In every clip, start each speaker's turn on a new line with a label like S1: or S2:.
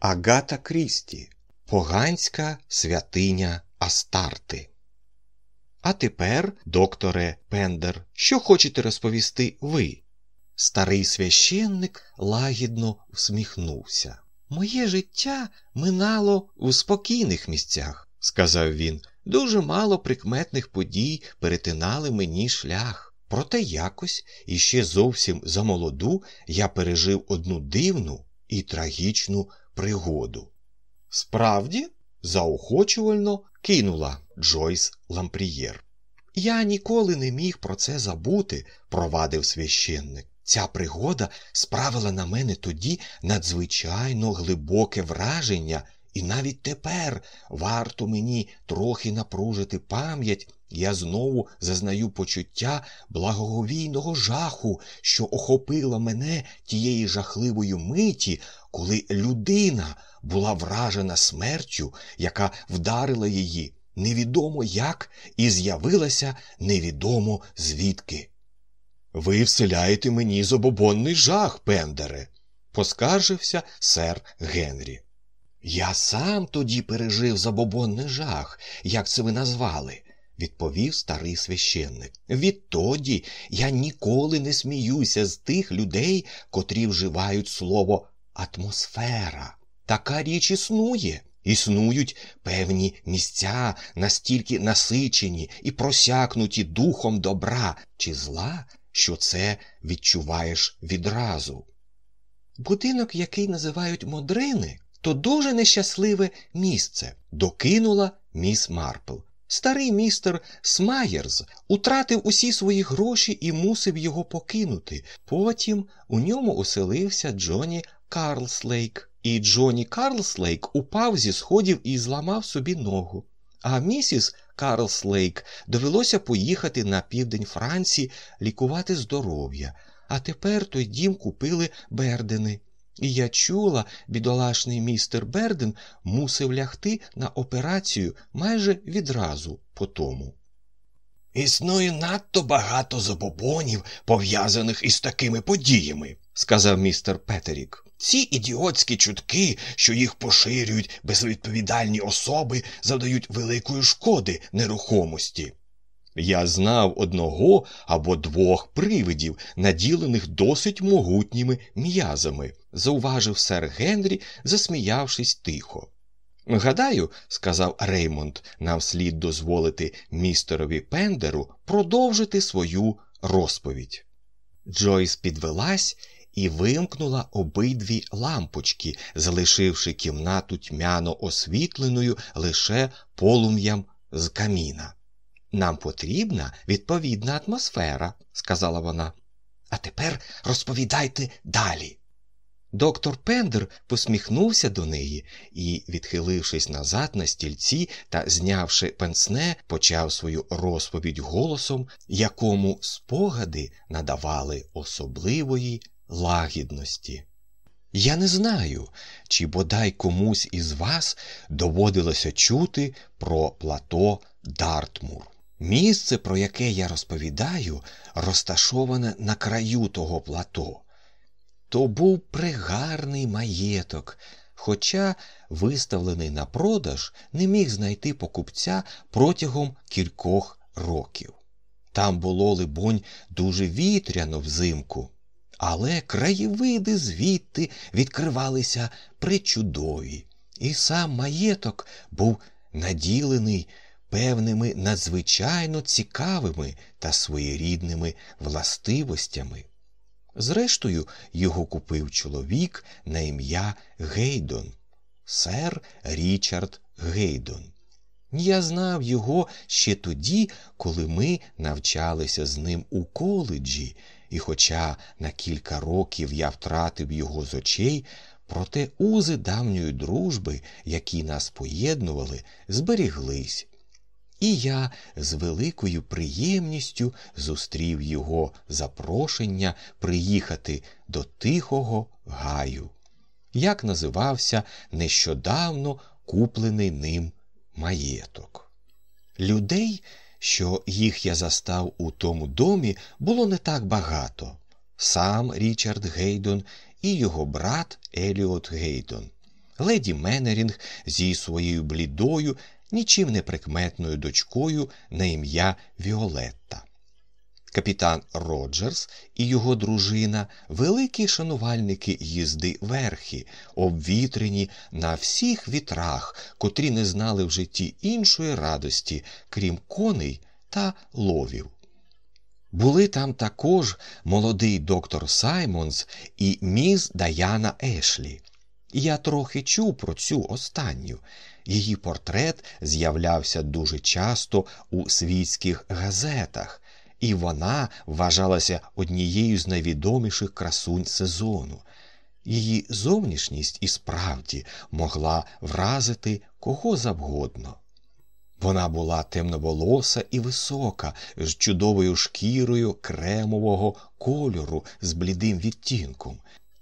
S1: Агата Крісті Поганська святиня Астарти. А тепер, докторе Пендер, що хочете розповісти ви? Старий священник лагідно всміхнувся. Моє життя минало у спокійних місцях, сказав він. Дуже мало прикметних подій перетинали мені шлях. Проте якось іще зовсім замолоду я пережив одну дивну і трагічну пригоду. Справді, заохочувально кинула Джойс Лампрієр. Я ніколи не міг про це забути, провадив священник. Ця пригода справила на мене тоді надзвичайно глибоке враження, і навіть тепер варто мені трохи напружити пам'ять, я знову зазнаю почуття благоговійного жаху, що охопила мене тієї жахливої миті, коли людина була вражена смертю, яка вдарила її невідомо як і з'явилася невідомо звідки. Ви вселяєте мені забобонний жах, Пендере, поскаржився сер Генрі. Я сам тоді пережив забобонний жах, як це ви назвали, відповів старий священник. Відтоді я ніколи не сміюся з тих людей, котрі вживають слово атмосфера. Така річ існує. Існують певні місця, настільки насичені і просякнуті духом добра чи зла, що це відчуваєш відразу. Будинок, який називають Модрини, то дуже нещасливе місце, докинула міс Марпл. Старий містер Смаєрз утратив усі свої гроші і мусив його покинути. Потім у ньому оселився Джоні Карлслейк, і Джоні Карлслейк упав зі сходів і зламав собі ногу. А місіс Карлслейк довелося поїхати на південь Франції лікувати здоров'я, а тепер той дім купили Бердени. І я чула, бідолашний містер Берден мусив лягти на операцію майже відразу по тому. Існує надто багато забобонів, пов'язаних із такими подіями, сказав містер Петерік. Ці ідіотські чутки, що їх поширюють безвідповідальні особи, завдають великої шкоди нерухомості. Я знав одного або двох привидів, наділених досить могутніми м'язами, зауважив сер Генрі, засміявшись тихо. Гадаю, сказав Реймонд, нам слід дозволити містерові Пендеру продовжити свою розповідь. Джойс підвелась і вимкнула обидві лампочки, залишивши кімнату тьмяно освітленою лише полум'ям з каміна. Нам потрібна відповідна атмосфера, сказала вона. А тепер розповідайте далі. Доктор Пендер посміхнувся до неї і, відхилившись назад на стільці та знявши пенсне, почав свою розповідь голосом, якому спогади надавали особливої лагідності. Я не знаю, чи бодай комусь із вас доводилося чути про плато Дартмур. Місце, про яке я розповідаю, розташоване на краю того плато. То був пригарний маєток, хоча, виставлений на продаж, не міг знайти покупця протягом кількох років. Там було, либонь, дуже вітряно взимку, але краєвиди звідти відкривалися причудові, і сам маєток був наділений певними надзвичайно цікавими та своєрідними властивостями. Зрештою, його купив чоловік на ім'я Гейдон, сер Річард Гейдон. Я знав його ще тоді, коли ми навчалися з ним у коледжі, і, хоча на кілька років я втратив його з очей, проте узи давньої дружби, які нас поєднували, зберіглись. І я з великою приємністю зустрів його запрошення приїхати до Тихого гаю, як називався нещодавно куплений ним маєток. Людей, що їх я застав у тому домі, було не так багато. Сам Річард Гейдон і його брат Еліот Гейдон. леді Менерінг зі своєю блідою, нічим не прикметною дочкою на ім'я Віолетта. Капітан Роджерс і його дружина великі шанувальники їзди верхи, обвітрені на всіх вітрах, котрі не знали в житті іншої радості, крім коней та ловів. Були там також молодий доктор Саймонс і міс Даяна Ешлі. Я трохи чув про цю останню. Її портрет з'являвся дуже часто у світських газетах, і вона вважалася однією з найвідоміших красунь сезону. Її зовнішність і справді могла вразити кого завгодно. Вона була темноволоса і висока, з чудовою шкірою кремового кольору з блідим відтінком,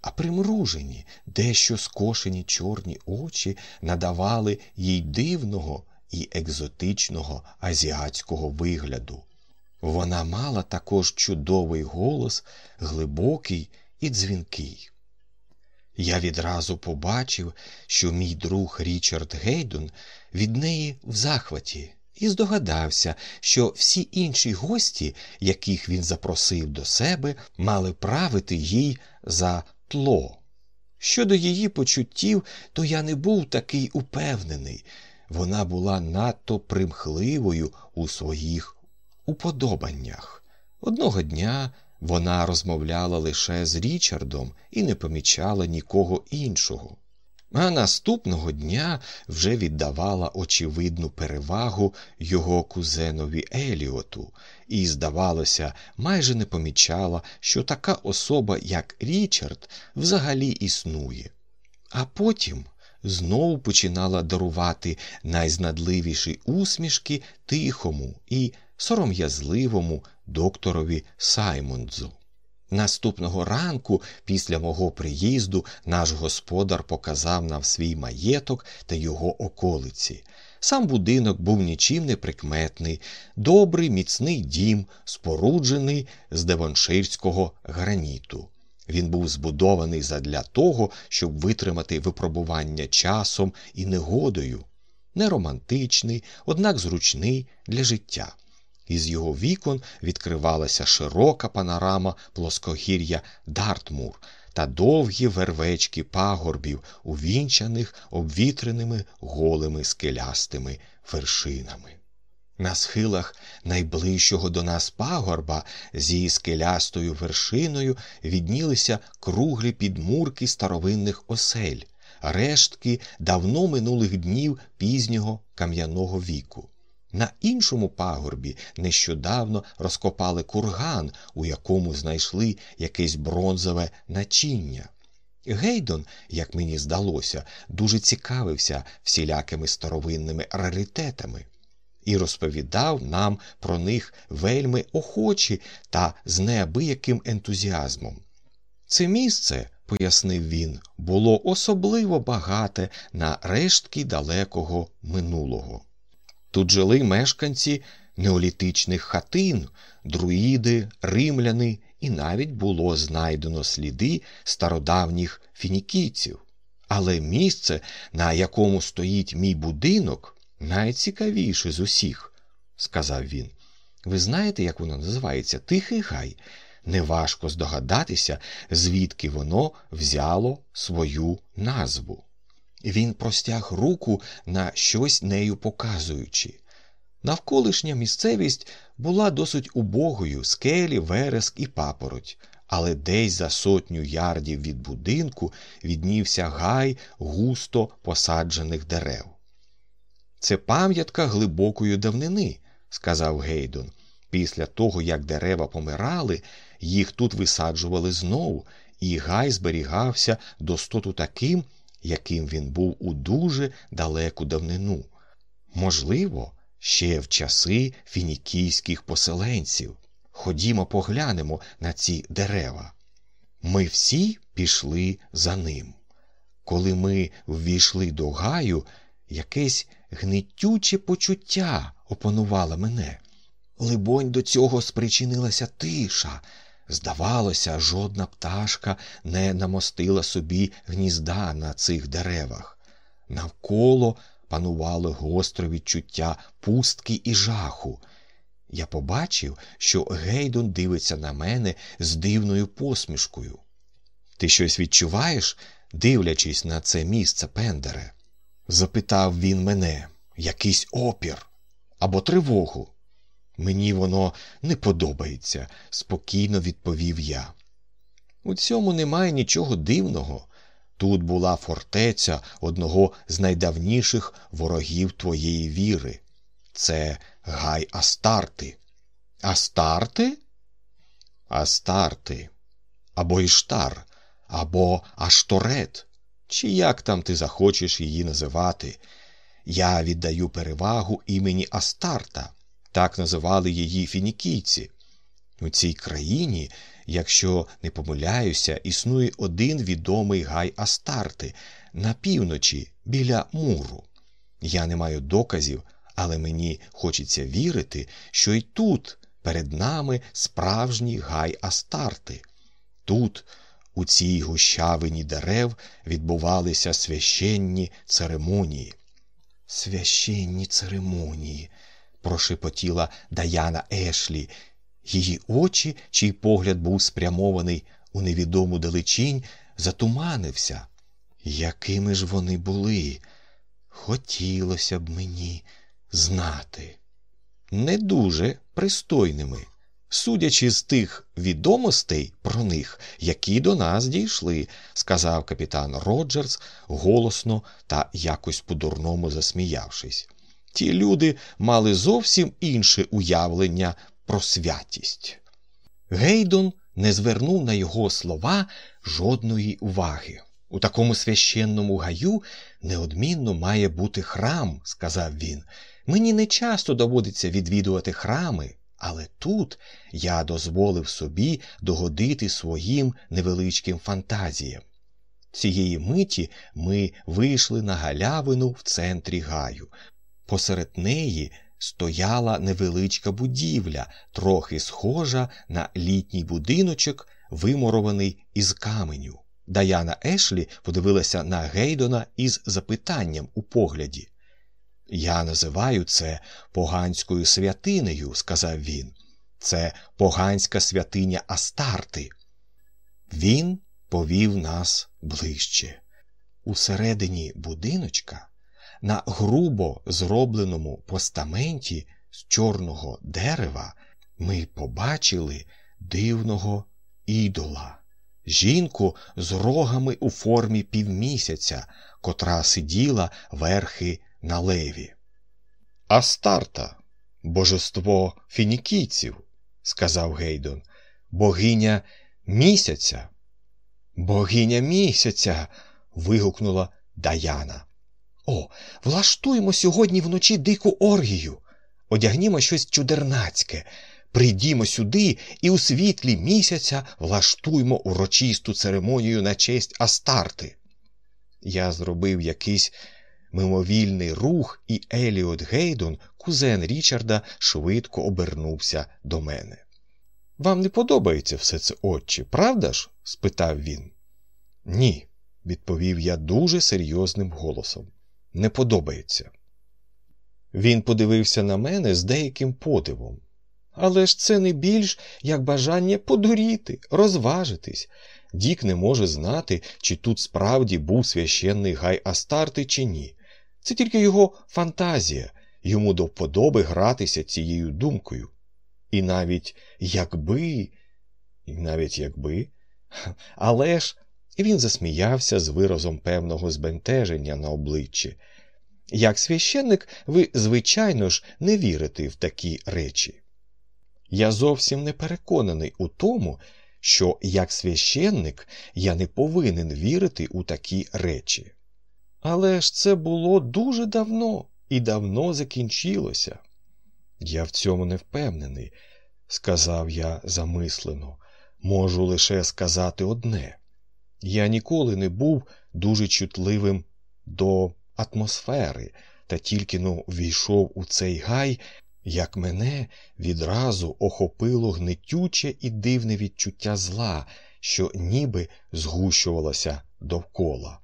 S1: а примружені, дещо скошені чорні очі надавали їй дивного і екзотичного азіатського вигляду. Вона мала також чудовий голос, глибокий і дзвінкий. Я відразу побачив, що мій друг Річард Гейдон від неї в захваті, і здогадався, що всі інші гості, яких він запросив до себе, мали правити їй за тло. Щодо її почуттів, то я не був такий упевнений. Вона була надто примхливою у своїх уподобаннях. Одного дня вона розмовляла лише з Річардом і не помічала нікого іншого. А наступного дня вже віддавала очевидну перевагу його кузенові Еліоту, і, здавалося, майже не помічала, що така особа, як Річард, взагалі існує. А потім знову починала дарувати найзнадливіші усмішки тихому і сором'язливому докторові Саймондзу. Наступного ранку, після мого приїзду, наш господар показав нам свій маєток та його околиці. Сам будинок був нічим не прикметний, добрий, міцний дім, споруджений з девонширського граніту. Він був збудований задля того, щоб витримати випробування часом і негодою, не романтичний, однак зручний для життя. Із його вікон відкривалася широка панорама плоскогір'я Дартмур та довгі вервечки пагорбів, увінчаних обвітреними голими скелястими вершинами. На схилах найближчого до нас пагорба зі скелястою вершиною віднілися круглі підмурки старовинних осель, рештки давно минулих днів пізнього кам'яного віку. На іншому пагорбі нещодавно розкопали курган, у якому знайшли якесь бронзове начиння. Гейдон, як мені здалося, дуже цікавився всілякими старовинними раритетами і розповідав нам про них вельми охочі та з неабияким ентузіазмом. Це місце, пояснив він, було особливо багате на рештки далекого минулого. Тут жили мешканці неолітичних хатин, друїди, римляни, і навіть було знайдено сліди стародавніх фінікійців. Але місце, на якому стоїть мій будинок, найцікавіше з усіх, сказав він. Ви знаєте, як воно називається Тихий гай. Неважко здогадатися, звідки воно взяло свою назву. Він простяг руку на щось нею показуючи. Навколишня місцевість була досить убогою скелі, вереск і папороть, але десь за сотню ярдів від будинку віднівся гай густо посаджених дерев. Це пам'ятка глибокої давнини, сказав Гейдон. Після того, як дерева помирали, їх тут висаджували знову, і гай зберігався достоту таким, яким він був у дуже далеку давнину. Можливо, ще в часи фінікійських поселенців. Ходімо, поглянемо на ці дерева. Ми всі пішли за ним. Коли ми ввійшли до гаю, якесь гнитюче почуття опанувало мене. Либонь, до цього спричинилася тиша. Здавалося, жодна пташка не намостила собі гнізда на цих деревах. Навколо панувало гостре відчуття пустки і жаху. Я побачив, що Гейдон дивиться на мене з дивною посмішкою. Ти щось відчуваєш, дивлячись на це місце, Пендере? запитав він мене, якийсь опір або тривогу. Мені воно не подобається, спокійно відповів я. У цьому немає нічого дивного. Тут була фортеця одного з найдавніших ворогів твоєї віри. Це Гай Астарти. Астарти? Астарти. Або Іштар, або Ашторет, чи як там ти захочеш її називати. Я віддаю перевагу імені Астарта, так називали її фінікійці. У цій країні, якщо не помиляюся, існує один відомий гай Астарти на півночі біля муру. Я не маю доказів, але мені хочеться вірити, що й тут перед нами справжній гай Астарти. Тут, у цій гущавині дерев, відбувалися священні церемонії. Священні церемонії, прошепотіла Даяна Ешлі. Її очі, чий погляд був спрямований у невідому далечінь, затуманився. Якими ж вони були? Хотілося б мені знати. Не дуже пристойними, судячи з тих відомостей про них, які до нас дійшли, сказав капітан Роджерс голосно та якось по-дурному засміявшись. Ті люди мали зовсім інше уявлення про святість. Гейдон не звернув на його слова жодної уваги. У такому священному гаю неодмінно має бути храм, сказав він. Мені не часто доводиться відвідувати храми, але тут я дозволив собі догодити своїм невеличким фантазіям. Цієї миті ми вийшли на галявину в центрі гаю. Посеред неї стояла невеличка будівля, трохи схожа на літній будиночок, виморований із каменю. Даяна Ешлі подивилася на Гейдона із запитанням у погляді. Я називаю це поганською святинею, сказав він. Це поганська святиня Астарти. Він повів нас ближче. Усередині будиночка, на грубо зробленому постаменті з чорного дерева, ми побачили дивного ідола, жінку з рогами у формі півмісяця, котра сиділа верхи на леві. Астарта, божество фінікійців, сказав Гейдон, богиня місяця. Богиня місяця. вигукнула Даяна. О, влаштуємо сьогодні вночі дику оргію. Одягнімо щось чудернацьке. Прийдімо сюди і у світлі місяця влаштуємо урочисту церемонію на честь Астарти. Я зробив якийсь мимовільний рух, і Еліот Гейдон, кузен Річарда, швидко обернувся до мене. Вам не подобається все це, отче, правда ж? спитав він. Ні, відповів я дуже серйозним голосом. Не подобається. Він подивився на мене з деяким подивом. Але ж це не більш як бажання подуріти, розважитись. Дік не може знати, чи тут справді був священний гай Астарти, чи ні. Це тільки його фантазія, йому до вподоби гратися цією думкою. І навіть якби, і навіть якби, але ж він засміявся з виразом певного збентеження на обличчі. Як священник, ви, звичайно ж, не вірите в такі речі. Я зовсім не переконаний у тому, що як священник я не повинен вірити у такі речі. Але ж це було дуже давно і давно закінчилося. Я в цьому не впевнений, сказав я замислено, можу лише сказати одне. Я ніколи не був дуже чутливим до атмосфери, та тільки но війшов у цей гай, як мене відразу охопило гнетюче і дивне відчуття зла, що ніби згущувалося довкола.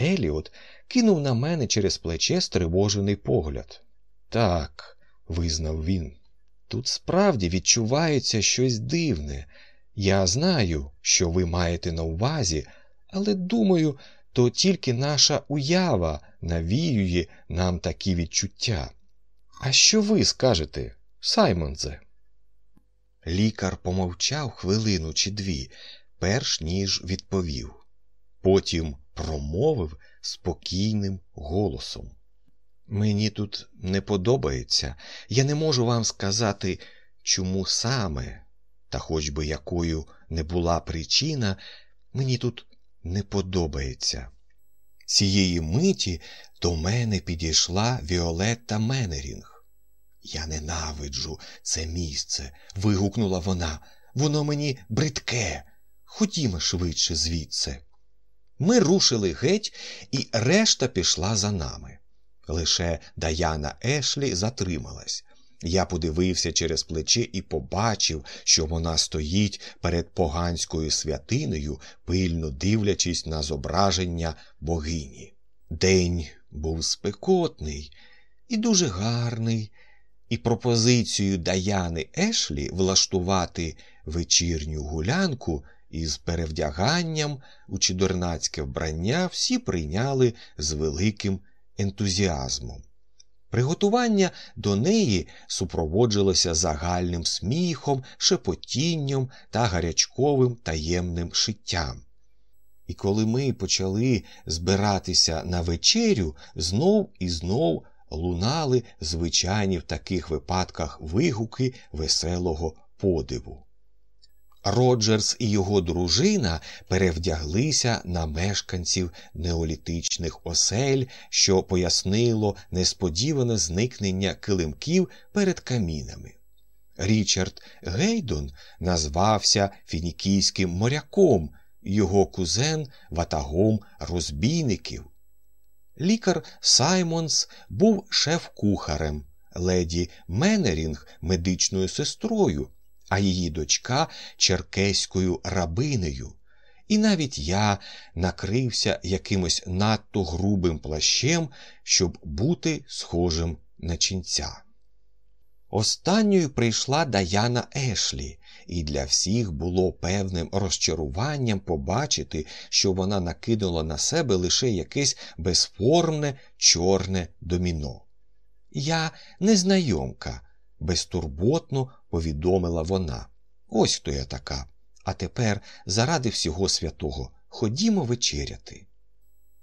S1: Еліот кинув на мене через плече стривожений погляд. Так, визнав він, тут справді відчувається щось дивне. Я знаю, що ви маєте на увазі, але думаю, то тільки наша уява навіює нам такі відчуття. А що ви скажете, Саймонзе? Лікар помовчав хвилину чи дві, перш ніж відповів. Потім промовив спокійним голосом. Мені тут не подобається, я не можу вам сказати, чому саме, та хоч би якою не була причина, мені тут не подобається. Цієї миті до мене підійшла Віолетта Менерінг. Я ненавиджу це місце. вигукнула вона. Воно мені бридке. Ходімо швидше звідси. Ми рушили геть, і решта пішла за нами. Лише Даяна Ешлі затрималась. Я подивився через плече і побачив, що вона стоїть перед поганською святинею, пильно дивлячись на зображення богині. День був спекотний і дуже гарний, і пропозицію Даяни Ешлі влаштувати вечірню гулянку із перевдяганням у чудернацьке вбрання всі прийняли з великим ентузіазмом. Приготування до неї супроводжувалося загальним сміхом, шепотінням та гарячковим таємним шиттям. І коли ми почали збиратися на вечерю, знов і знов лунали звичайні в таких випадках вигуки веселого подиву. Роджерс і його дружина перевдяглися на мешканців неолітичних осель, що пояснило несподіване зникнення килимків перед камінами. Річард Гейдон назвався фінікійським моряком, його кузен ватагом розбійників. Лікар Саймонс був шеф-кухарем, леді Менерінг медичною сестрою а її дочка черкеською рабинею. І навіть я накрився якимось надто грубим плащем, щоб бути схожим на ченця. Останньою прийшла Даяна Ешлі, і для всіх було певним розчаруванням побачити, що вона накинула на себе лише якесь безформне чорне доміно. Я незнайомка, безтурботно повідомила вона. Ось хто я така. А тепер, заради всього святого, ходімо вечеряти.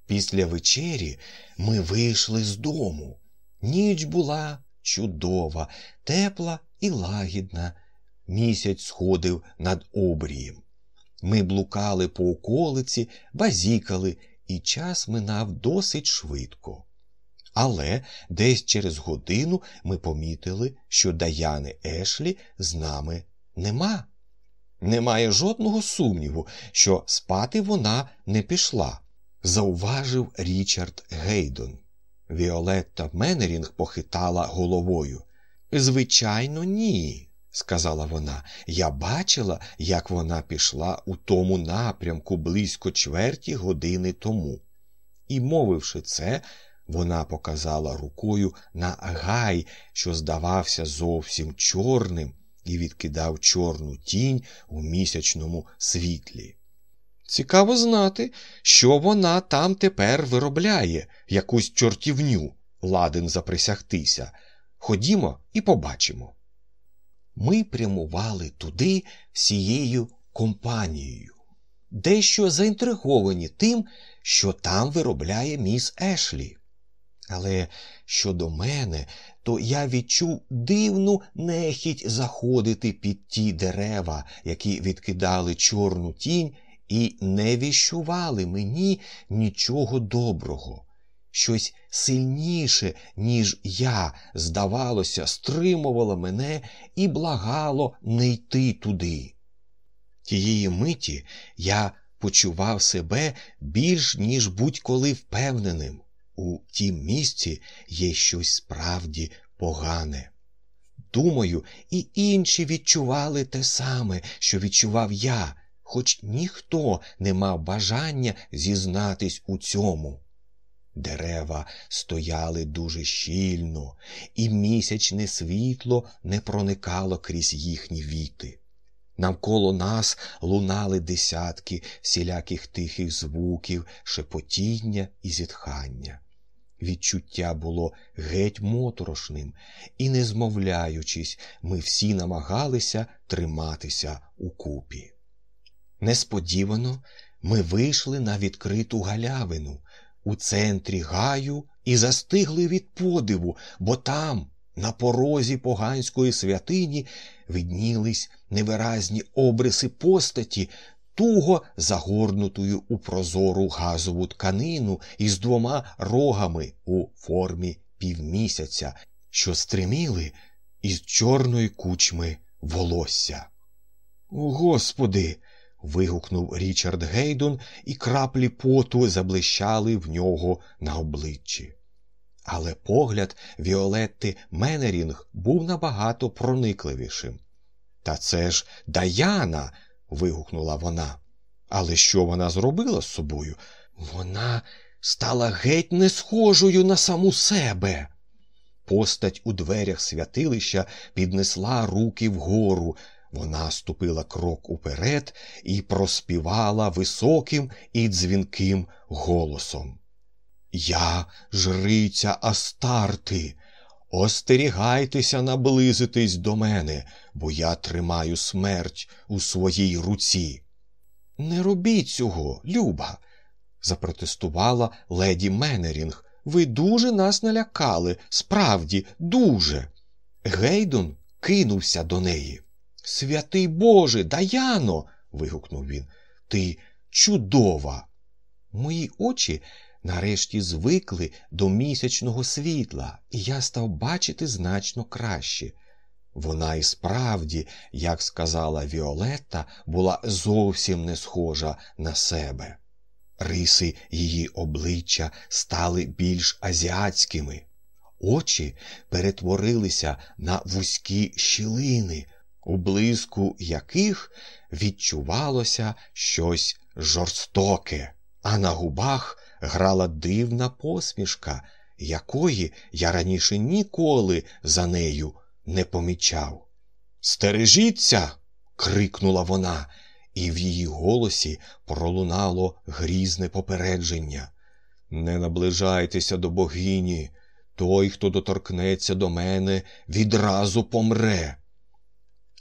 S1: Після вечері ми вийшли з дому. Ніч була чудова, тепла і лагідна. Місяць сходив над обрієм. Ми блукали по околиці, базікали, і час минав досить швидко. Але десь через годину ми помітили, що Даяни Ешлі з нами нема. Немає жодного сумніву, що спати вона не пішла, зауважив Річард Гейдон. Віолетта Менерінг похитала головою. Звичайно, ні, сказала вона. Я бачила, як вона пішла у тому напрямку близько чверті години тому. І, мовивши це, вона показала рукою на гай, що здавався зовсім чорним, і відкидав чорну тінь у місячному світлі. Цікаво знати, що вона там тепер виробляє, якусь чортівню, ладен заприсягтися. Ходімо і побачимо. Ми прямували туди всією компанією, дещо заінтриговані тим, що там виробляє міс Ешлі. Але щодо мене, то я відчув дивну нехіть заходити під ті дерева, які відкидали чорну тінь, і не віщували мені нічого доброго. Щось сильніше, ніж я, здавалося, стримувало мене і благало не йти туди. Тієї миті я почував себе більш ніж будь-коли впевненим. У тім місці є щось справді погане. Думаю, і інші відчували те саме, що відчував я, хоч ніхто не мав бажання зізнатись у цьому. Дерева стояли дуже щільно, і місячне світло не проникало крізь їхні віти. Навколо нас лунали десятки всіляких тихих звуків, шепотіння і зітхання. Відчуття було геть моторошним, і, не змовляючись, ми всі намагалися триматися укупі. Несподівано ми вийшли на відкриту галявину у центрі гаю і застигли від подиву, бо там, на порозі поганської святині, виднілись невиразні обриси постаті, туго загорнутою у прозору газову тканину із двома рогами у формі півмісяця, що стриміли із чорної кучми волосся. Господи! вигукнув Річард Гейдон, і краплі поту заблищали в нього на обличчі. Але погляд Віолетти Менерінг був набагато проникливішим. Та це ж Даяна. Вигукнула вона. Але що вона зробила з собою? Вона стала геть не схожою на саму себе. Постать у дверях святилища піднесла руки вгору. Вона ступила крок уперед і проспівала високим і дзвінким голосом. Я жриця Астарти. Остерігайтеся наблизитись до мене, бо я тримаю смерть у своїй руці. Не робіть цього, Люба, запротестувала леді Менерінг. Ви дуже нас налякали, справді, дуже. Гейдон кинувся до неї. Святий Боже, Даяно. вигукнув він. Ти чудова. Мої очі нарешті звикли до місячного світла, і я став бачити значно краще. Вона і справді, як сказала Віолетта, була зовсім не схожа на себе. Риси її обличчя стали більш азіатськими, очі перетворилися на вузькі щілини, у блиску яких відчувалося щось жорстоке, а на губах грала дивна посмішка, якої я раніше ніколи за нею не помічав. Стережіться. крикнула вона, і в її голосі пролунало грізне попередження. Не наближайтеся до богині. Той, хто доторкнеться до мене, відразу помре.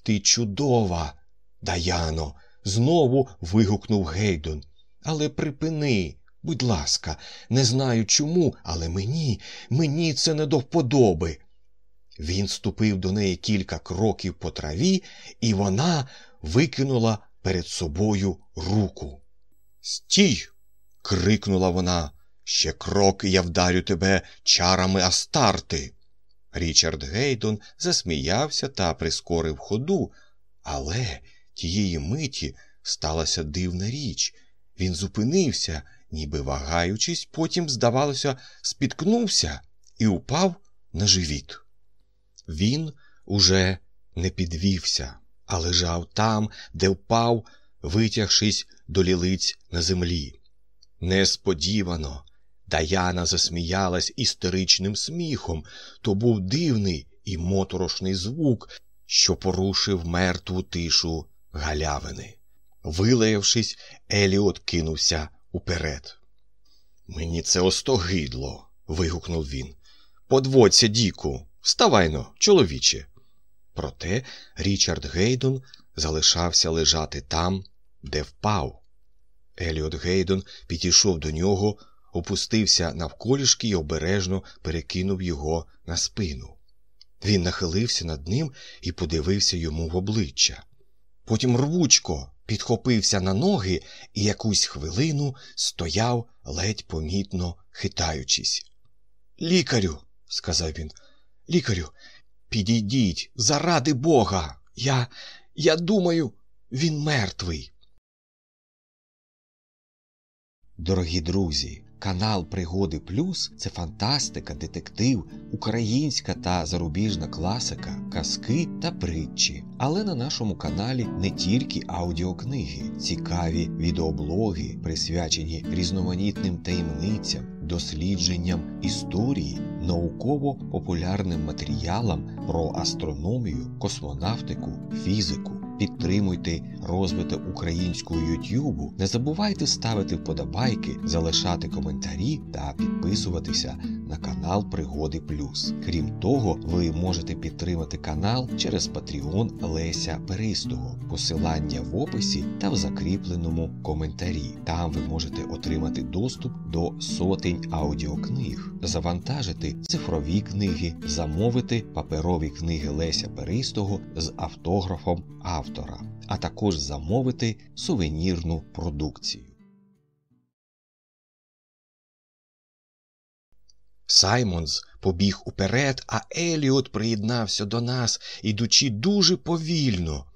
S1: Ти чудова, Даяно, знову вигукнув Гейдон. Але припини, будь ласка, не знаю чому, але мені, мені це не до вподоби. Він ступив до неї кілька кроків по траві, і вона викинула перед собою руку. Стій. крикнула вона. Ще крок, я вдарю тебе чарами Астарти. Річард Гейдон засміявся та прискорив ходу, але тієї миті сталася дивна річ. Він зупинився, ніби вагаючись, потім, здавалося, спіткнувся і упав на живіт. Він уже не підвівся, а лежав там, де впав, витягшись до лілиць на землі. Несподівано Даяна засміялась істеричним сміхом. То був дивний і моторошний звук, що порушив мертву тишу галявини. Вилаявшись, Еліот кинувся уперед. Мені це остогидло. вигукнув він. Подводься, Діку, вставайно, чоловіче. Проте Річард Гейдон залишався лежати там, де впав. Еліот Гейдон підійшов до нього опустився навколішки і обережно перекинув його на спину. Він нахилився над ним і подивився йому в обличчя. Потім рвучко підхопився на ноги і якусь хвилину стояв, ледь помітно хитаючись. Лікарю, сказав він, лікарю, підійдіть, заради бога. Я, Я думаю, він мертвий. Дорогі друзі. Канал Пригоди Плюс це фантастика, детектив, українська та зарубіжна класика, казки та притчі. Але на нашому каналі не тільки аудіокниги, цікаві відеоблоги, присвячені різноманітним таємницям дослідженням історії, науково-популярним матеріалам про астрономію, космонавтику, фізику. Підтримуйте розвиток українського Ютубу. Не забувайте ставити вподобайки, залишати коментарі та підписуватися на канал Пригоди Плюс. Крім того, ви можете підтримати канал через Patreon Леся Перистого, посилання в описі та в закріпленому коментарі. Там ви можете отримати доступ до сотень аудіокниг, завантажити цифрові книги, замовити паперові книги Леся Перистого з автографом автора, а також замовити сувенірну продукцію. Саймонс побіг уперед, а Еліот приєднався до нас, ідучи дуже повільно.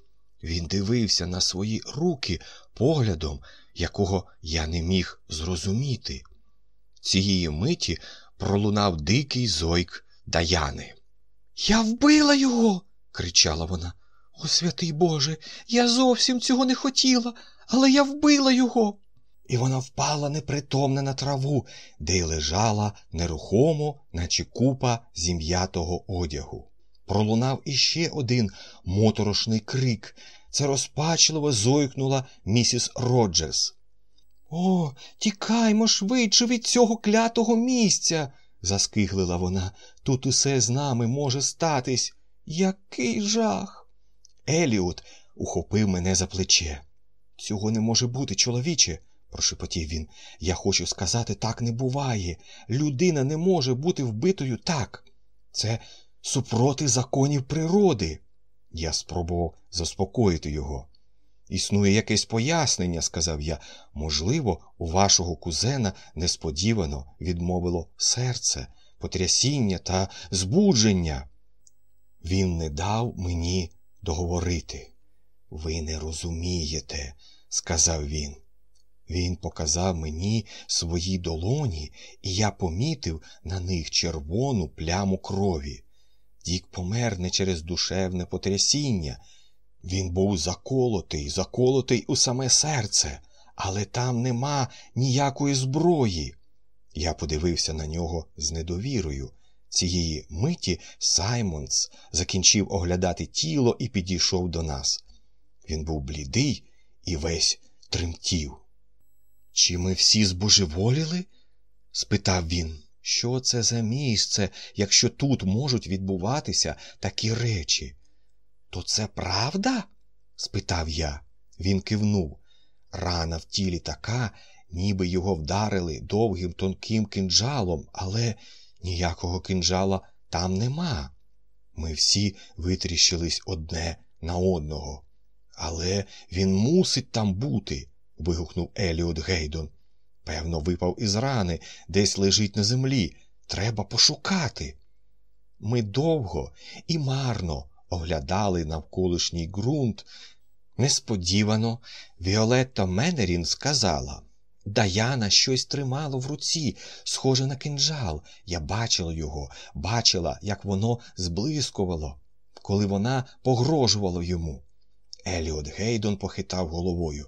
S1: Він дивився на свої руки поглядом, якого я не міг зрозуміти. Цієї миті пролунав дикий зойк Даяни. Я вбила його. кричала вона. О, святий Боже, я зовсім цього не хотіла, але я вбила його. І вона впала непритомна на траву, де й лежала нерухомо, наче купа зім'ятого одягу. Пролунав іще один моторошний крик. Це розпачливо зойкнула місіс Роджерс. О, тікаймо швидше від цього клятого місця, заскиглила вона. Тут усе з нами може статись. Який жах. Еліот ухопив мене за плече. Цього не може бути, чоловіче, прошепотів він. Я хочу сказати, так не буває. Людина не може бути вбитою так. Це супроти законів природи. Я спробував заспокоїти його. Існує якесь пояснення, сказав я. Можливо, у вашого кузена несподівано відмовило серце, потрясіння та збудження. Він не дав мені договорити. Ви не розумієте, сказав він. Він показав мені свої долоні, і я помітив на них червону пляму крові. Дік помер не через душевне потрясіння. Він був заколотий, заколотий у саме серце, але там нема ніякої зброї. Я подивився на нього з недовірою. Цієї миті Саймонс закінчив оглядати тіло і підійшов до нас. Він був блідий і весь тремтів. Чи ми всі збожеволіли? спитав він. Що це за місце, якщо тут можуть відбуватися такі речі? То це правда? спитав я. Він кивнув. Рана в тілі така, ніби його вдарили довгим тонким кинджалом, але ніякого кинджала там нема. Ми всі витріщились одне на одного. Але він мусить там бути. вигукнув Еліот Гейдон. Певно, випав із рани, десь лежить на землі. Треба пошукати. Ми довго і марно оглядали навколишній ґрунт. Несподівано Віолетта Менерін сказала Даяна щось тримало в руці, схоже на кинджал. Я бачила його, бачила, як воно зблискувало, коли вона погрожувала йому. Еліот Гейдон похитав головою.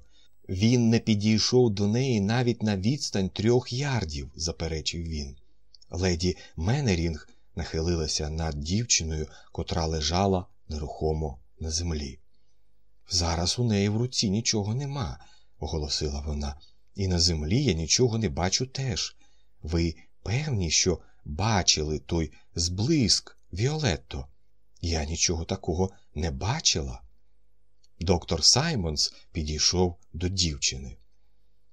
S1: Він не підійшов до неї навіть на відстань трьох ярдів, заперечив він. Леді Менерінг нахилилася над дівчиною, котра лежала нерухомо на землі. Зараз у неї в руці нічого нема, оголосила вона, і на землі я нічого не бачу теж. Ви певні, що бачили той зблиск, Віолетто? Я нічого такого не бачила. Доктор Саймонс підійшов до дівчини.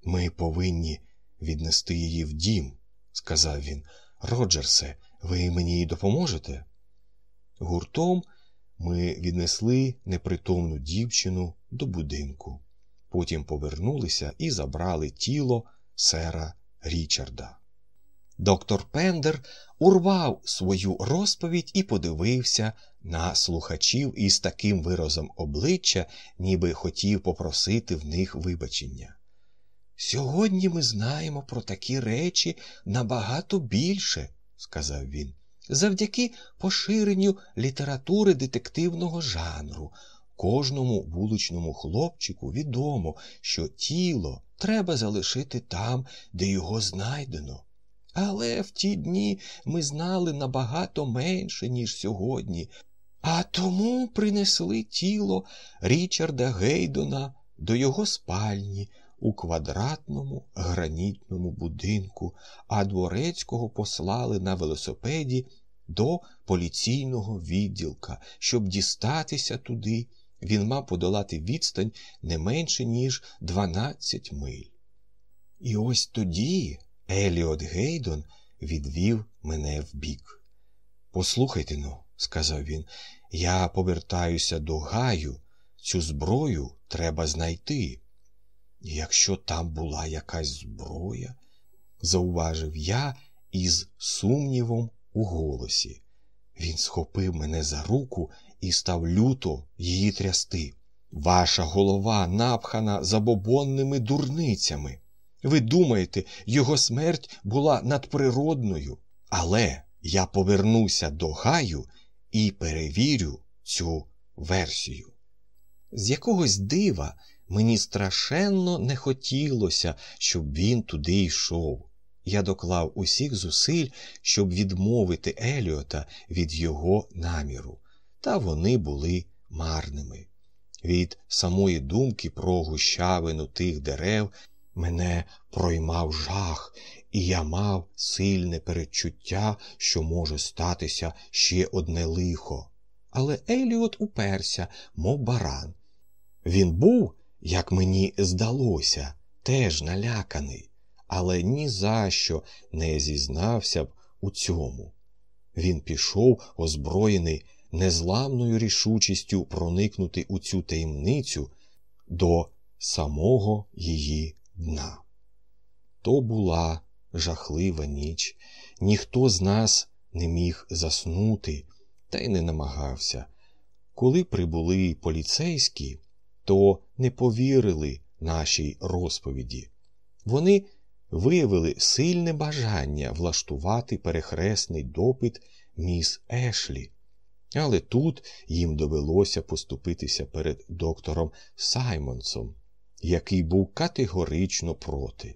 S1: Ми повинні віднести її в дім, сказав він. Роджерсе, ви мені допоможете? Гуртом ми віднесли непритомну дівчину до будинку. Потім повернулися і забрали тіло сера Річарда. Доктор Пендер урвав свою розповідь і подивився на слухачів із таким виразом обличчя, ніби хотів попросити в них вибачення. Сьогодні ми знаємо про такі речі набагато більше, сказав він, завдяки поширенню літератури детективного жанру. Кожному вуличному хлопчику відомо, що тіло треба залишити там, де його знайдено. Але в ті дні ми знали набагато менше, ніж сьогодні, а тому принесли тіло Річарда Гейдона до його спальні у квадратному гранітному будинку, а дворецького послали на велосипеді до поліційного відділка. Щоб дістатися туди, він мав подолати відстань не менше, ніж 12 миль. І ось тоді Еліот Гейдон відвів мене вбік. Послухайте ну, сказав він, я повертаюся до гаю, цю зброю треба знайти. Якщо там була якась зброя, зауважив я із сумнівом у голосі. Він схопив мене за руку і став люто її трясти. Ваша голова напхана забобонними дурницями. Ви думаєте, його смерть була надприродною, але я повернуся до гаю і перевірю цю версію. З якогось дива мені страшенно не хотілося, щоб він туди йшов. Я доклав усіх зусиль, щоб відмовити Еліота від його наміру, та вони були марними. Від самої думки про гущавину тих дерев мене проймав жах, і я мав сильне передчуття, що може статися ще одне лихо. Але Еліот уперся, мов баран. Він був, як мені здалося, теж наляканий, але ні за що не зізнався б у цьому. Він пішов, озброєний незламною рішучістю проникнути у цю таємницю до самого її дна. То була жахлива ніч, ніхто з нас не міг заснути та й не намагався. Коли прибули поліцейські, то не повірили нашій розповіді. Вони виявили сильне бажання влаштувати перехресний допит міс Ешлі, але тут їм довелося поступитися перед доктором Саймонсом, який був категорично проти.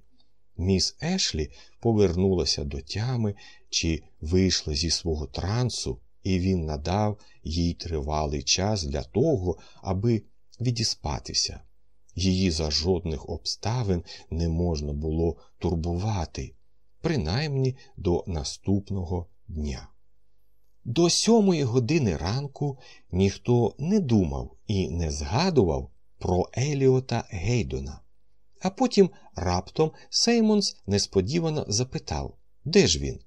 S1: Міс Ешлі повернулася до тями чи вийшла зі свого трансу, і він надав їй тривалий час для того, аби відіспатися. Її за жодних обставин не можна було турбувати, принаймні до наступного дня. До сьомої години ранку ніхто не думав і не згадував про Еліота Гейдона. А потім раптом Сеймонс несподівано запитав, де ж він?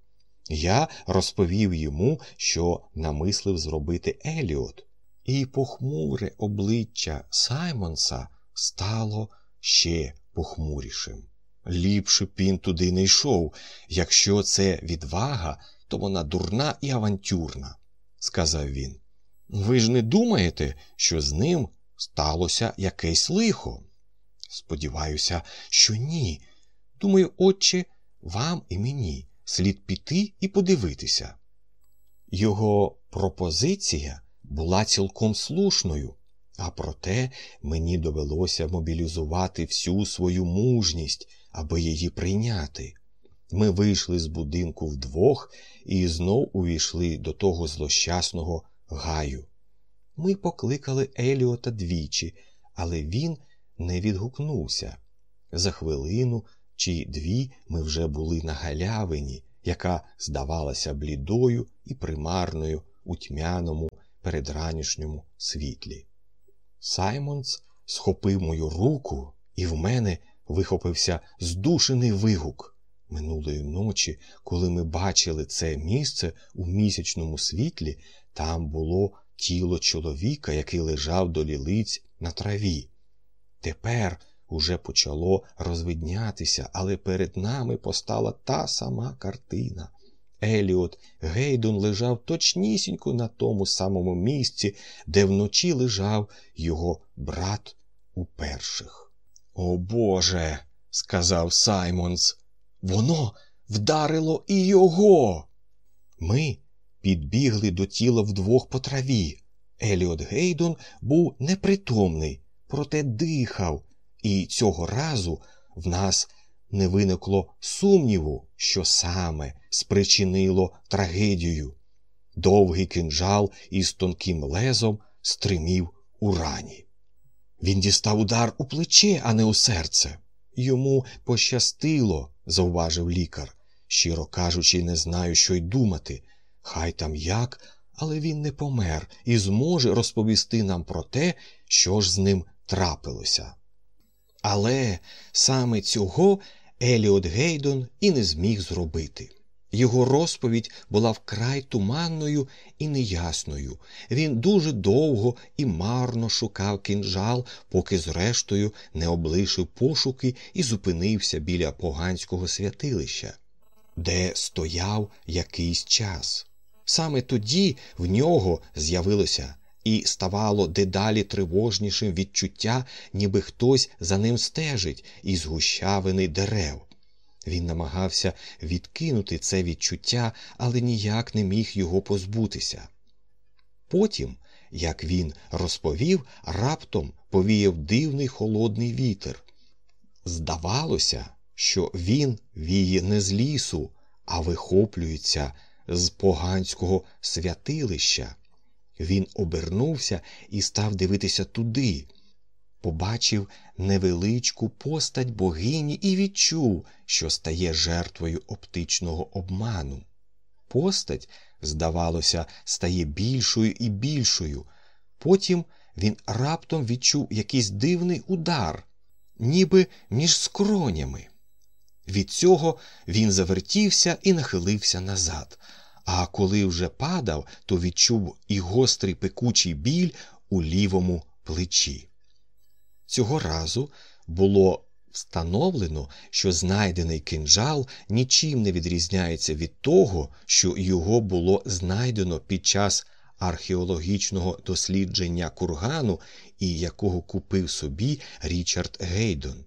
S1: Я розповів йому, що намислив зробити Еліот, і похмуре обличчя Саймонса стало ще похмурішим. Ліпше б він туди не йшов. Якщо це відвага, то вона дурна і авантюрна, сказав він. Ви ж не думаєте, що з ним сталося якесь лихо? Сподіваюся, що ні. Думаю, отче, вам і мені слід піти і подивитися. Його пропозиція була цілком слушною, а проте мені довелося мобілізувати всю свою мужність, аби її прийняти. Ми вийшли з будинку вдвох і знов увійшли до того злощасного гаю. Ми покликали Еліота двічі, але він не відгукнувся. За хвилину чи дві ми вже були на галявині, яка здавалася блідою і примарною у тьмяному передранішньому світлі. Саймонс схопив мою руку, і в мене вихопився здушений вигук. Минулої ночі, коли ми бачили це місце у місячному світлі, там було тіло чоловіка, який лежав до лілиць на траві. Тепер уже почало розвиднятися, але перед нами постала та сама картина. Еліот Гейдон лежав точнісінько на тому самому місці, де вночі лежав його брат у перших. О Боже, сказав Саймонс, воно вдарило і його. Ми підбігли до тіла вдвох по траві. Еліот Гейдон був непритомний, проте дихав, і цього разу в нас не виникло сумніву, що саме спричинило трагедію. Довгий кинжал із тонким лезом стримів у рані. Він дістав удар у плече, а не у серце. Йому пощастило, зауважив лікар. Щиро кажучи, не знаю, що й думати. Хай там як, але він не помер і зможе розповісти нам про те, що ж з ним трапилося. Але саме цього Еліот Гейдон і не зміг зробити. Його розповідь була вкрай туманною і неясною. Він дуже довго і марно шукав кінжал, поки, зрештою, не облишив пошуки і зупинився біля поганського святилища, де стояв якийсь час. Саме тоді в нього з'явилося і ставало дедалі тривожнішим відчуття, ніби хтось за ним стежить із гущавини дерев. Він намагався відкинути це відчуття, але ніяк не міг його позбутися. Потім, як він розповів, раптом повіяв дивний холодний вітер. Здавалося, що він віє не з лісу, а вихоплюється з поганського святилища. Він обернувся і став дивитися туди. Побачив невеличку постать богині і відчув, що стає жертвою оптичного обману. Постать, здавалося, стає більшою і більшою. Потім він раптом відчув якийсь дивний удар, ніби між скронями. Від цього він завертівся і нахилився назад. А коли вже падав, то відчув і гострий пекучий біль у лівому плечі. Цього разу було встановлено, що знайдений кинджал нічим не відрізняється від того, що його було знайдено під час археологічного дослідження кургану і якого купив собі Річард Гейдон.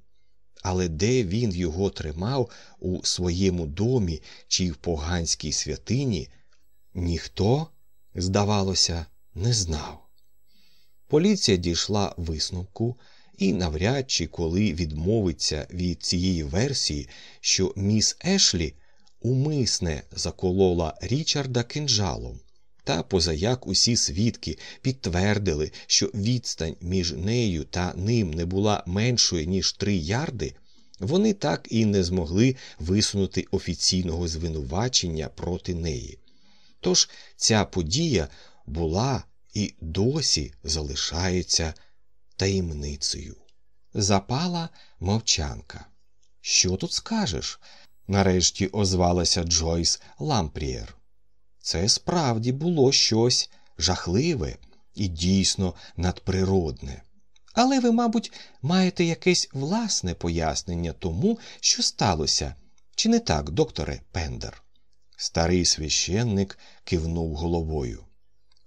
S1: Але де він його тримав у своєму домі чи в поганській святині, ніхто, здавалося, не знав. Поліція дійшла висновку і навряд чи коли відмовиться від цієї версії, що міс Ешлі умисне заколола Річарда кинджалом. Та позаяк усі свідки підтвердили, що відстань між нею та ним не була меншою, ніж три ярди, вони так і не змогли висунути офіційного звинувачення проти неї. Тож ця подія була і досі залишається таємницею. Запала мовчанка. Що тут скажеш? нарешті озвалася Джойс Лампрієр. Це справді було щось жахливе і дійсно надприродне. Але ви, мабуть, маєте якесь власне пояснення тому, що сталося, чи не так, докторе Пендер? Старий священник кивнув головою.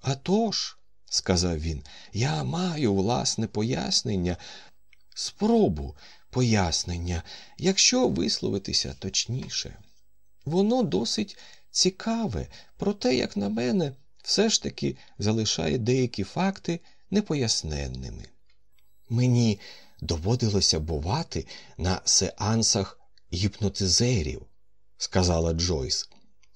S1: «А тож», – сказав він, я маю власне пояснення, спробу пояснення, якщо висловитися точніше. Воно досить цікаве, проте, як на мене, все ж таки залишає деякі факти непоясненними. Мені доводилося бувати на сеансах гіпнотизерів, сказала Джойс,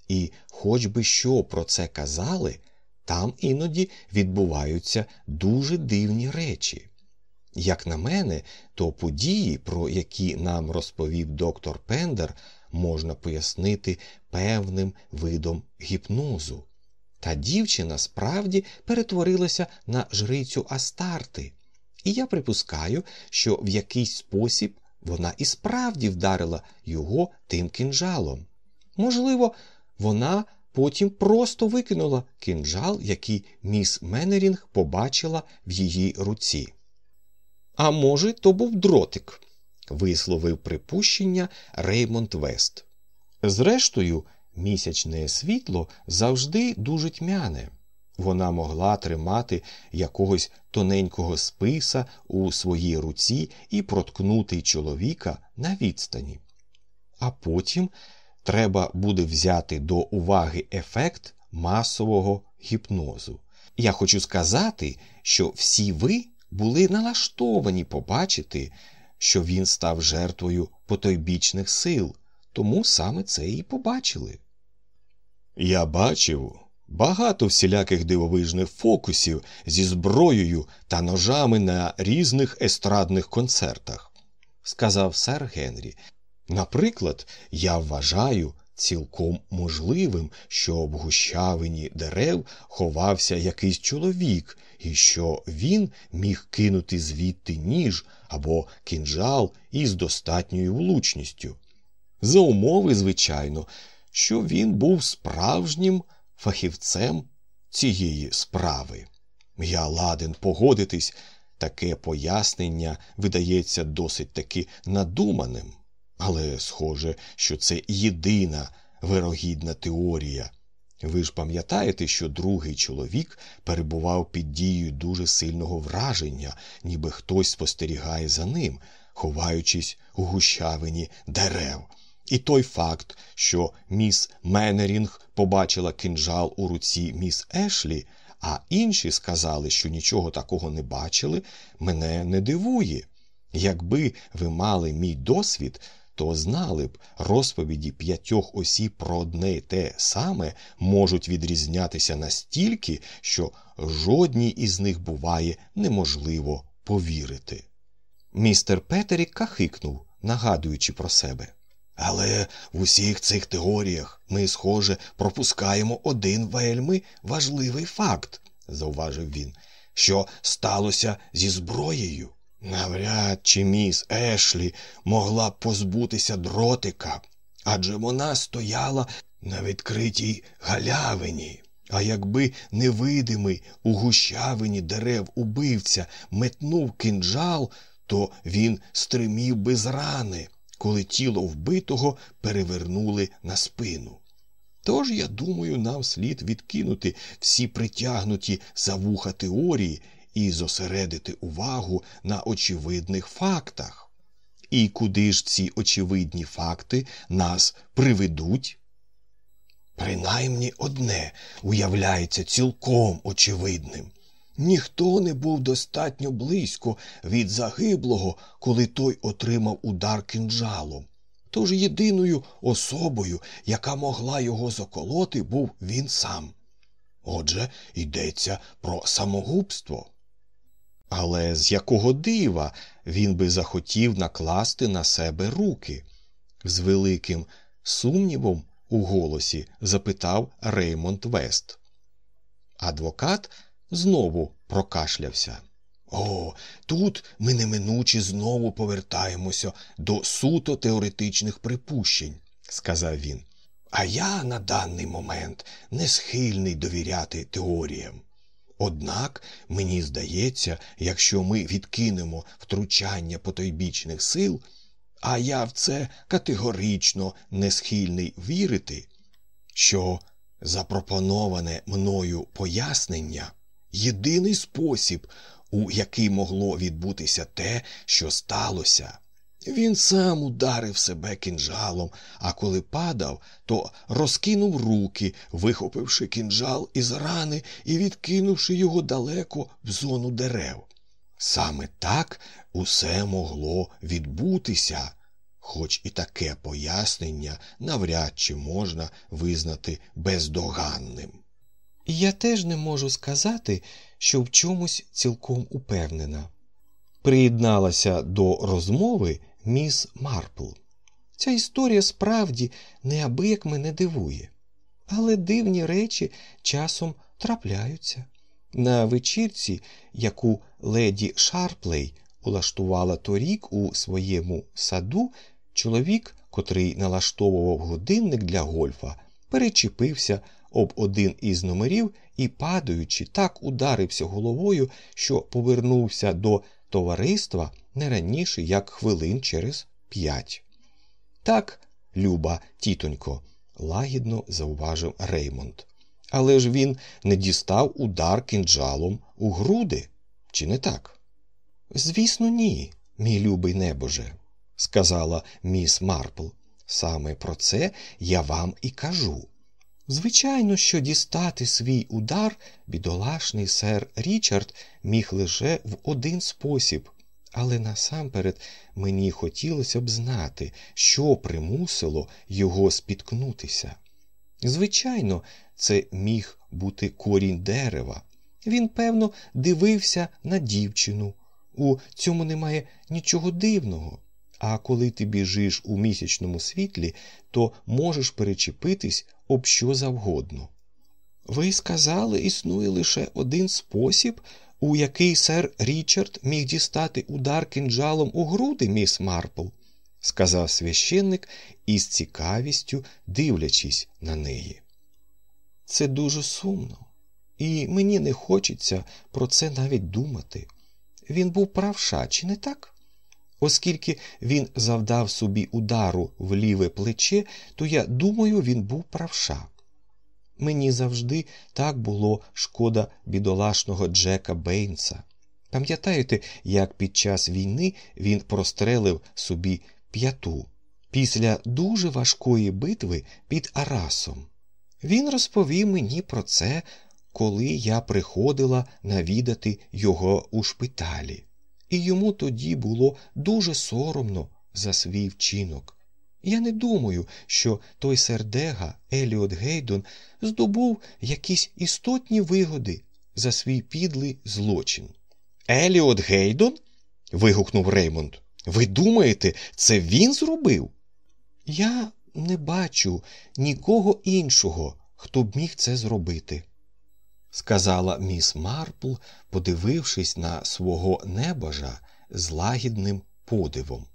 S1: і хоч би що про це казали, там іноді відбуваються дуже дивні речі. Як на мене, то події, про які нам розповів доктор Пендер, можна пояснити певним видом гіпнозу. Та дівчина справді перетворилася на жрицю Астарти, і я припускаю, що в якийсь спосіб вона і справді вдарила його тим кинджалом. Можливо, вона потім просто викинула кинджал, який міс Менерінг побачила в її руці. А може, то був дротик, висловив припущення Реймонд Вест. Зрештою, місячне світло завжди дуже тьмяне. Вона могла тримати якогось тоненького списа у своїй руці і проткнути чоловіка на відстані. А потім треба буде взяти до уваги ефект масового гіпнозу. Я хочу сказати, що всі ви були налаштовані побачити, що він став жертвою потойбічних сил, тому саме це і побачили. Я бачив багато всіляких дивовижних фокусів зі зброєю та ножами на різних естрадних концертах, сказав сер Генрі. Наприклад, я вважаю цілком можливим, що в гущавині дерев ховався якийсь чоловік, і що він міг кинути звідти ніж або кинджал із достатньою влучністю. За умови, звичайно, що він був справжнім фахівцем цієї справи. Я ладен погодитись, таке пояснення видається досить таки надуманим, але схоже, що це єдина вирогідна теорія. Ви ж пам'ятаєте, що другий чоловік перебував під дією дуже сильного враження, ніби хтось спостерігає за ним, ховаючись у гущавині дерев. І той факт, що міс Менерінг побачила кинджал у руці міс Ешлі, а інші сказали, що нічого такого не бачили, мене не дивує. Якби ви мали мій досвід, то знали б, розповіді п'ятьох осіб про одне й те саме можуть відрізнятися настільки, що жодній із них буває неможливо повірити. Містер Петерік кахикнув, нагадуючи про себе. Але в усіх цих теоріях ми, схоже, пропускаємо один вельми важливий факт, зауважив він, що сталося зі зброєю. Навряд чи міс Ешлі могла б позбутися дротика, адже вона стояла на відкритій галявині. А якби невидимий у гущавині дерев убивця метнув кинджал, то він стримів би з рани, коли тіло вбитого перевернули на спину. Тож, я думаю, нам слід відкинути всі притягнуті за вуха теорії і зосередити увагу на очевидних фактах. І куди ж ці очевидні факти нас приведуть? Принаймні одне уявляється цілком очевидним. Ніхто не був достатньо близько від загиблого, коли той отримав удар кинджалом. Тож єдиною особою, яка могла його заколоти, був він сам. Отже, йдеться про самогубство. Але з якого дива він би захотів накласти на себе руки? З великим сумнівом у голосі запитав Реймонд Вест. Адвокат знову прокашлявся. О, тут ми неминуче знову повертаємося до суто теоретичних припущень, сказав він. А я на даний момент не схильний довіряти теоріям. Однак мені здається, якщо ми відкинемо втручання потойбічних сил, а я в це категорично не схильний вірити, що запропоноване мною пояснення єдиний спосіб, у який могло відбутися те, що сталося. Він сам ударив себе кінжалом, а коли падав, то розкинув руки, вихопивши кінжал із рани і відкинувши його далеко в зону дерев. Саме так усе могло відбутися, хоч і таке пояснення навряд чи можна визнати бездоганним. Я теж не можу сказати, що в чомусь цілком упевнена. Приєдналася до розмови міс Марпл. Ця історія справді неабияк мене дивує, але дивні речі часом трапляються. На вечірці, яку леді Шарплей улаштувала торік у своєму саду, чоловік, котрий налаштовував годинник для гольфа, перечепився об один із номерів і, падаючи, так ударився головою, що повернувся до товариства не раніше, як хвилин через п'ять. Так, люба, тітонько, лагідно зауважив Реймонд. Але ж він не дістав удар кинджалом у груди, чи не так? Звісно, ні, мій любий небоже, сказала міс Марпл. Саме про це я вам і кажу. Звичайно, що дістати свій удар бідолашний сер Річард міг лише в один спосіб, Але насамперед мені хотілося б знати, що примусило його спіткнутися. Звичайно, це міг бути корінь дерева. Він, певно, дивився на дівчину. У цьому немає нічого дивного. А коли ти біжиш у місячному світлі, то можеш перечепитись об що завгодно. Ви сказали, існує лише один спосіб, у який сер Річард міг дістати удар кинджалом у груди, міс Марпл, сказав священник із цікавістю дивлячись на неї. Це дуже сумно, і мені не хочеться про це навіть думати. Він був правша, чи не так? Оскільки він завдав собі удару в ліве плече, то я думаю, він був правша. Мені завжди так було шкода бідолашного Джека Бейнса. Пам'ятаєте, як під час війни він прострелив собі п'яту після дуже важкої битви під Арасом? Він розповів мені про це, коли я приходила навідати його у шпиталі, і йому тоді було дуже соромно за свій вчинок. Я не думаю, що той сердега Еліот Гейдон здобув якісь істотні вигоди за свій підлий злочин. Еліот Гейдон? вигукнув Реймонд. Ви думаєте, це він зробив? Я не бачу нікого іншого, хто б міг це зробити, сказала міс Марпл, подивившись на свого небожа з лагідним подивом.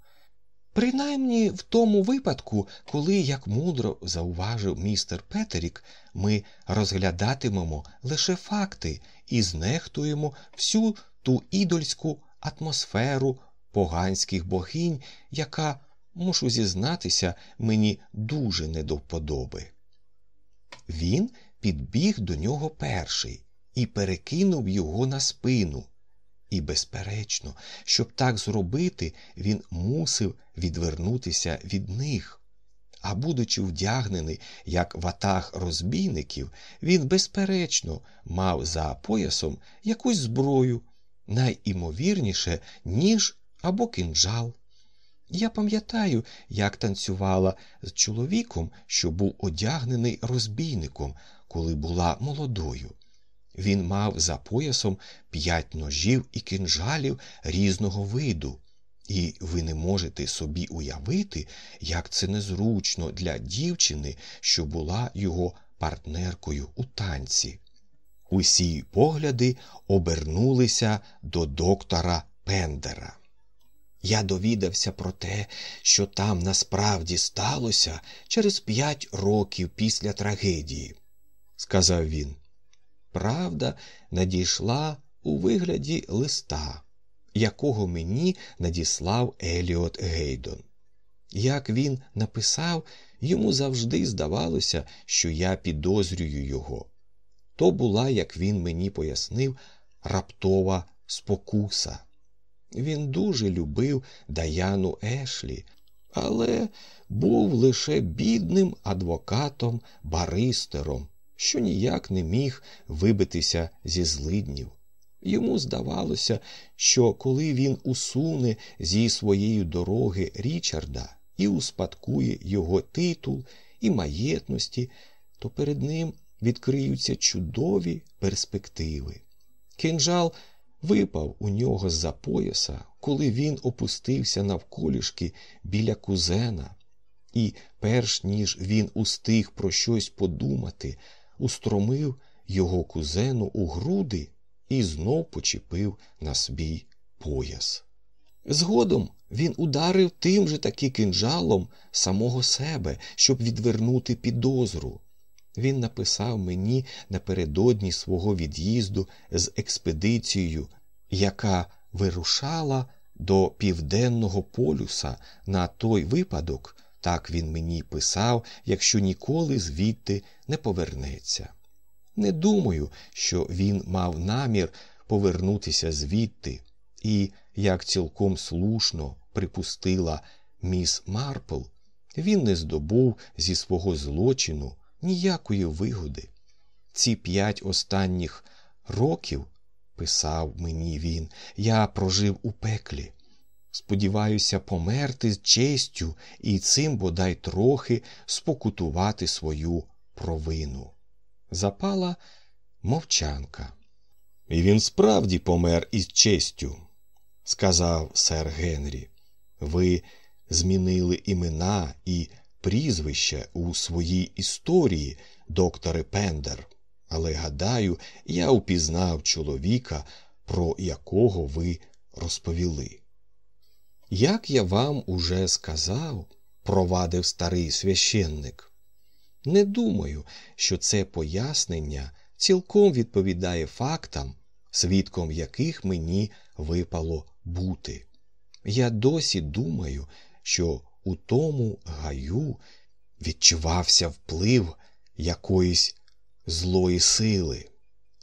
S1: Принаймні в тому випадку, коли, як мудро зауважив містер Петерік, ми розглядатимемо лише факти і знехтуємо всю ту ідольську атмосферу поганських богинь, яка, мушу зізнатися, мені дуже не до вподоби. Він підбіг до нього перший і перекинув його на спину. І, безперечно, щоб так зробити, він мусив відвернутися від них. А будучи вдягнений, як ватаг розбійників, він, безперечно, мав за поясом якусь зброю, найімовірніше, ніж або кинджал. Я пам'ятаю, як танцювала з чоловіком, що був одягнений розбійником, коли була молодою. Він мав за поясом п'ять ножів і кинжалів різного виду, і ви не можете собі уявити, як це незручно для дівчини, що була його партнеркою у танці. Усі погляди обернулися до доктора Пендера. Я довідався про те, що там насправді сталося через п'ять років після трагедії, сказав він. Правда надійшла у вигляді листа, якого мені надіслав Еліот Гейдон. Як він написав, йому завжди здавалося, що я підозрюю його. То була, як він мені пояснив, раптова спокуса. Він дуже любив Даяну Ешлі, але був лише бідним адвокатом баристером що ніяк не міг вибитися зі злиднів. Йому здавалося, що коли він усуне зі своєї дороги Річарда і успадкує його титул і маєтності, то перед ним відкриються чудові перспективи. Кинжал випав у нього з-за пояса, коли він опустився навколішки біля кузена, і, перш ніж він устиг про щось подумати, устромив його кузену у груди і знов почепив на свій пояс. Згодом він ударив тим же таки кинджалом самого себе, щоб відвернути підозру. Він написав мені напередодні свого від'їзду з експедицією, яка вирушала до південного полюса на той випадок, так він мені писав, якщо ніколи звідти не повернеться. Не думаю, що він мав намір повернутися звідти, і, як цілком слушно припустила міс Марпл, він не здобув зі свого злочину ніякої вигоди. Ці п'ять останніх років, писав мені він, я прожив у пеклі. Сподіваюся померти з честю і цим бодай трохи спокутувати свою провину. Запала мовчанка. І він справді помер із честю, сказав сер Генрі. Ви змінили імена і прізвище у своїй історії, докторе Пендер, але гадаю, я упізнав чоловіка, про якого ви розповіли. Як я вам уже сказав, провадив старий священник, не думаю, що це пояснення цілком відповідає фактам, свідком яких мені випало бути. Я досі думаю, що у тому гаю відчувався вплив якоїсь злої сили,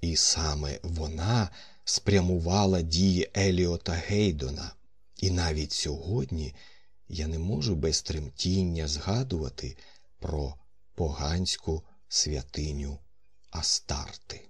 S1: і саме вона спрямувала дії Еліота Гейдона. І навіть сьогодні я не можу без тремтіння згадувати про поганську святиню Астарти.